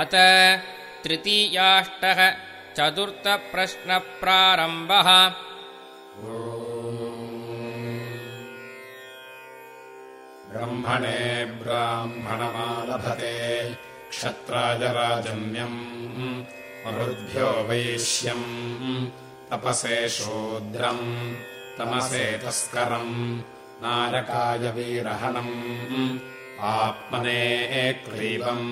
अत तृतीयाष्टः चतुर्थप्रश्नप्रारम्भः। ब्रह्मणे ब्राह्मणमालभते क्षत्राजराजन्यम् मरुद्भ्यो वैश्यम् तपसे शूद्रम् तमसे तस्करम् नारकाय वीरहणम् आत्मने क्लीबम्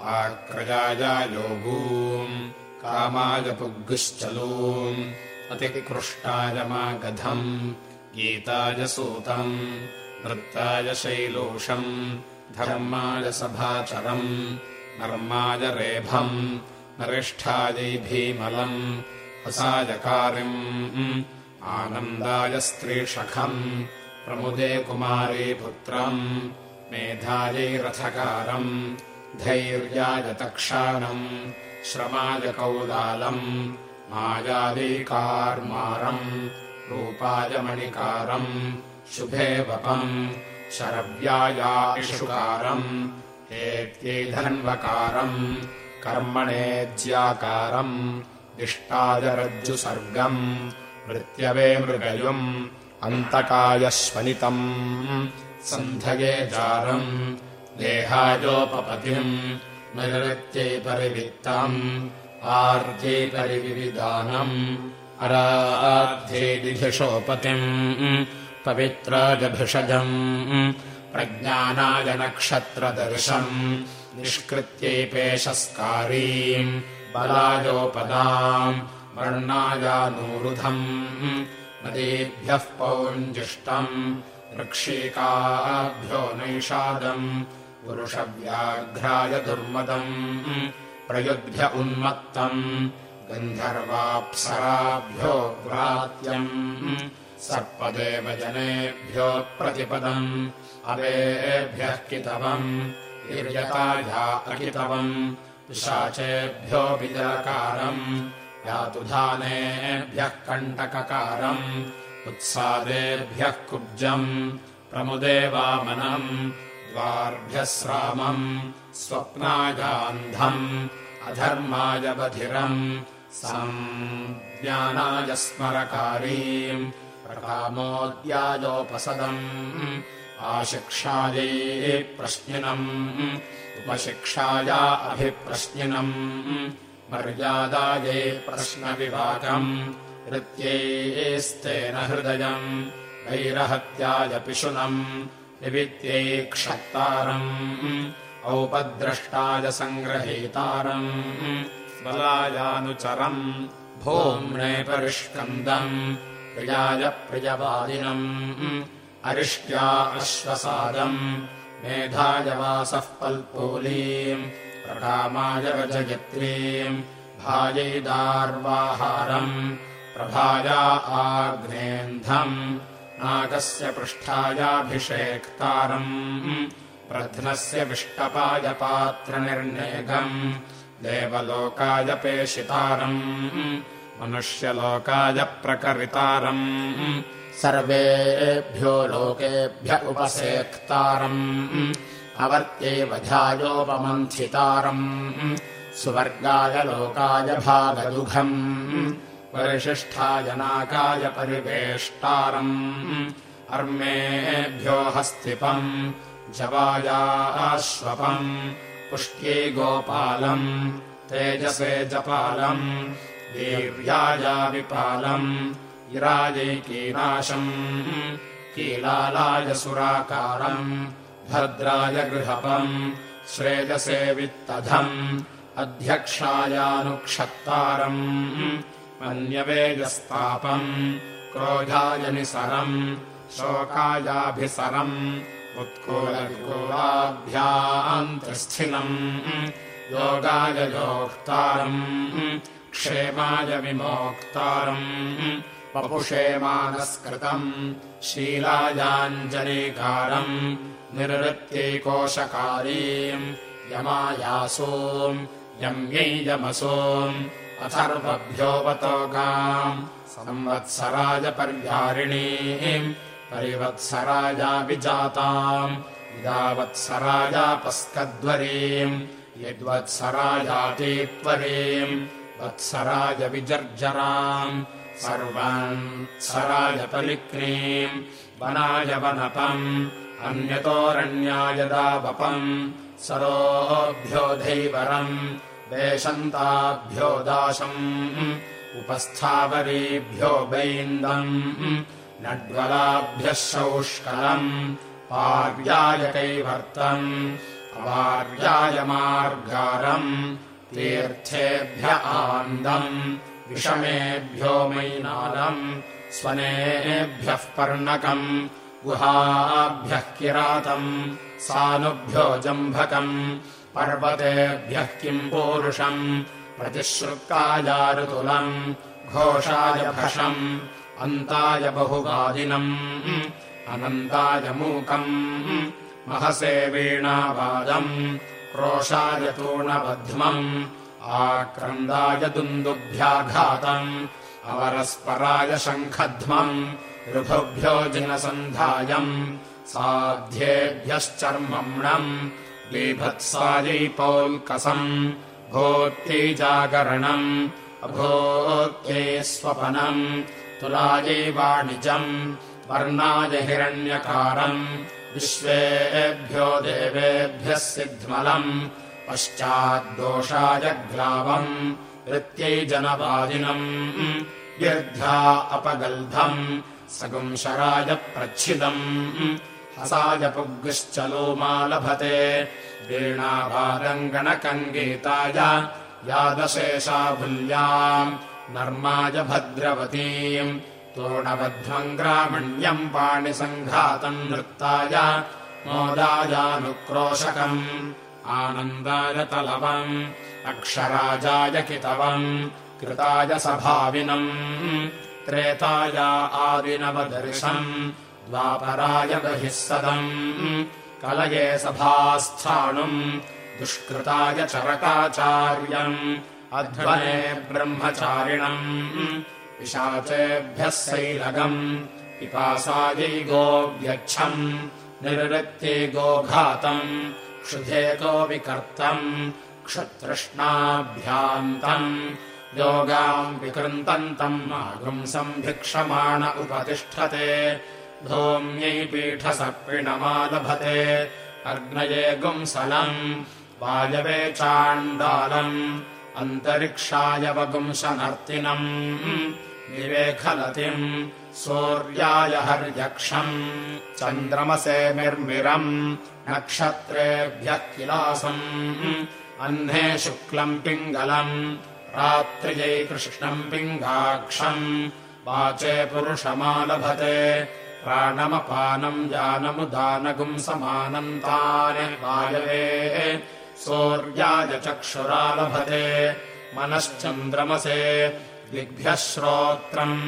आक्रजाय योगूम् कामाय पुग्गुश्चलूम् अतिकृष्टाय मागधम् गीताय सूतम् नृत्ताय शैलोषम् धर्माय सभाचरम् नर्माय रेभम् नरिष्ठायै भीमलम् हसायकारिम् आनन्दाय स्त्रीशखम् प्रमुदे कुमारी पुत्रम् मेधायै रथकारम् धैर्याय तक्षाणम् श्रमाय कौलालम् मायादैकार्मारम् रूपाय मणिकारम् शुभे वपम् शरव्यायाशुकारम् हेत्यै धन्वकारम् कर्मणेज्याकारम् दिष्टाय रज्जुसर्गम् मृत्यवे मृगयुम् अन्तकायश्वनितम् सन्धये जारम् देहायोपपतिम् निवृत्त्यै परिवित्तम् आर्ध्यै परिविविधानम् दिधिषोपतिम् पवित्राजभिषजम् प्रज्ञानाय नक्षत्रदर्शम् निष्कृत्यैपेशस्कारीम् बलायोपदाम् वर्णायानूरुधम् नदीभ्यः पौञ्जिष्टम् वृक्षीकाभ्यो नैषादम् पुरुषव्याघ्राय दुर्मदम् प्रयुद्भ्य उन्मत्तम् गन्धर्वाप्सराभ्यो व्रात्यम् सर्पदेव जनेभ्यो प्रतिपदम् अवेभ्यः कितवम् निर्यताया अकितवम् पिशाचेभ्यो विजलकारम् यातुधानेभ्यः कण्टककारम् उत्सादेभ्यः कुब्जम् प्रमुदे वामनम् द्वार्भ्यः श्रामम् स्वप्नायान्धम् अधर्माय बधिरम् ज्ञानाय स्मरकारीम् प्रकामोद्यायोपसदम् आशिक्षायै प्रश्निनम् उपशिक्षाया अभिप्रश्निनम् मर्यादायै प्रश्नविभागम् नृत्यैस्तेन हृदयम् वैरहत्याय पिशुनम् निवित्यै क्षत्तारम् औपद्रष्टाय सङ्ग्रहीतारम् बलायानुचरम्। भूम्ने परिष्कन्दम्। प्रियाय प्रियवादिनम्। अरिष्ट्या अश्वसादम्। मेधाय वासः पल्पूलीम्। प्रकामाय रजयत्रीम् भायैदार्वाहारम्। प्रभाया आग्नेन्धम् नागस्य पृष्ठायाभिषेक्तारम्। प्रध्नस्य विष्टपाय पात्रनिर्णेगम् देवलोकाय पेशितारम्। मनुष्यलोकाय प्रकरितारम्। सर्वेभ्यो लोकेभ्य उपसेक्तारम्। अवर्त्यैवध्यायोपमन्थितारम् सुवर्गाय लोकाय भागदुघम् परिशिष्ठाय नाकाय परिवेष्टारम्। अर्मेभ्यो हस्तिपम् जवायाश्वपम् पुष्ट्यै गोपालम् तेजसे जपालम् वीर्यायाविपालम् इरायैकीनाशम् कीलालाय सुराकारम् भद्राय गृहपम् श्रेयसे वित्तधम् अध्यक्षायानुक्षत्तारम् मन्यवेगस्तापम् क्रोधाय निसरम् शोकायाभिसरम् उत्कोलविकोलाभ्यान्तस्थिनम् योगाय योक्तारम् क्षेमाय विमोक्तारम् पपुषे मानस्कृतम् शीलायाञ्जनीकारम् निर्वृत्यैकोशकारीम् यमायासोम् यम्यै यमसोम् अथर्वभ्योऽवतोगाम् संवत्सराय पर्यारिणीम् परिवत्सरायाभिजाताम्। इदावत्सरायापस्कद्वरीम् यद्वत्सराजाति त्वरीम् वत्सराज विजर्जराम् सर्वान् सराय परिक्रीम् वनाय वनपम् अन्यतोरण्याय दावपम्। सरोभ्यो धैवरम् वेशन्ताभ्यो दाशम् उपस्थावरीभ्यो बैन्दम् नड्वलाभ्यः शौष्कलम् पार्याय कैवर्तम् अवार्याय मार्गारम् तीर्थेभ्य आन्दम् विषमेभ्यो मैनालम् स्वनेभ्यः पर्णकम् गुहाभ्यः किरातम् सानुभ्यो जम्भकम् पर्वतेभ्यः किम् पूरुषम्? प्रतिश्रुकायारुतुलम् घोषाय भषम् अन्ताय बहुवादिनम् अनन्ताय मूकम् महसे वीणावादम् क्रोशाय तूणबध्मम् आक्रन्दाय दुन्दुभ्याघातम् अवरस्पराय शङ्खध्मम् ऋभुभ्यो जिनसन्धायम् साध्येभ्यश्चर्मम्णम् बीभत्सायै पौल्कसम् भोत्यै जागरणम् अभोत्यै स्वपनम् तुलायै वाणिजम् वर्णाय हिरण्यकारम् विश्वेभ्यो देवेभ्यः सिद्ध्मलम् पश्चाद्दोषाय ग्लावम् वृत्यै जनवादिनम् व्यर्ध्या अपगल्धम् सगुंशराय प्रच्छिदम् हसाय पुग्श्च लोमालभते वीणाभारङ्गणकङ्गीताय यादशेषाभुल्याम् नर्माय भद्रवतीम् तोणबध्वम् ग्रामण्यम् पाणिसङ्घातम् नृत्ताय मोदायानुक्रोशकम् आनन्दाय तलवम् अक्षराजाय कितवम् कृताय सभाविनम् त्रेताय आदिनवदर्शम् द्वापराय बहिः सदम्। कलये सभास्थाणुम्। दुष्कृताय चरकाचार्यम्। अध्वने ब्रह्मचारिणम्। पिशाचेभ्यः सैलगम्। पिपासायै गोव्यच्छम्। निर्वृत्ते गोघातम्। क्षुधेतो विकर्तम् क्षतृष्णाभ्यान्तम्। योगाम् विकृन्तन्तम् आगुंसम् भिक्षमाण उपतिष्ठते धूम्यै पीठसर्पिणमालभते अग्नये गुंसलम् वायवे चाण्डालम् अन्तरिक्षाय वगुंसनर्तिनम् विवेखलतिम् सूर्याय हर्यक्षम् चन्द्रमसे निर्मिरम् नक्षत्रेभ्यः किलासम् अह्ने शुक्लम् पिङ्गलम् रात्रियै कृष्णम् पिङ्गाक्षम् वाचे पुरुषमालभते प्राणमपानम् जानमुदानगुंसमानन्तानि वायवे। सूर्याय चक्षुरालभते मनश्चन्द्रमसे दिग्भ्यः श्रोत्रम्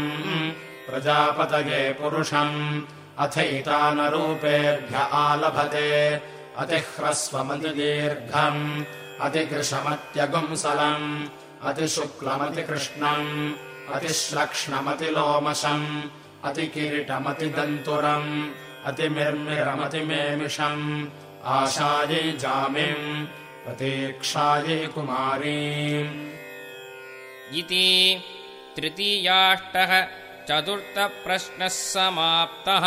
प्रजापतये पुरुषम् अथैतानरूपेभ्य आलभते। अतिह्रस्वमतिदीर्घम् अतिकृशमत्यगुंसलम् अतिशुक्लमतिकृष्णम् अतिश्लक्ष्णमतिलोमशम् अतिकिरीटमतिदन्तुरम् अतिमिर्मिरमतिमेमिषम्। आशायै जामिम् प्रतीक्षायै कुमारीम्। इति तृतीयाष्टः चतुर्थप्रश्नः समाप्तः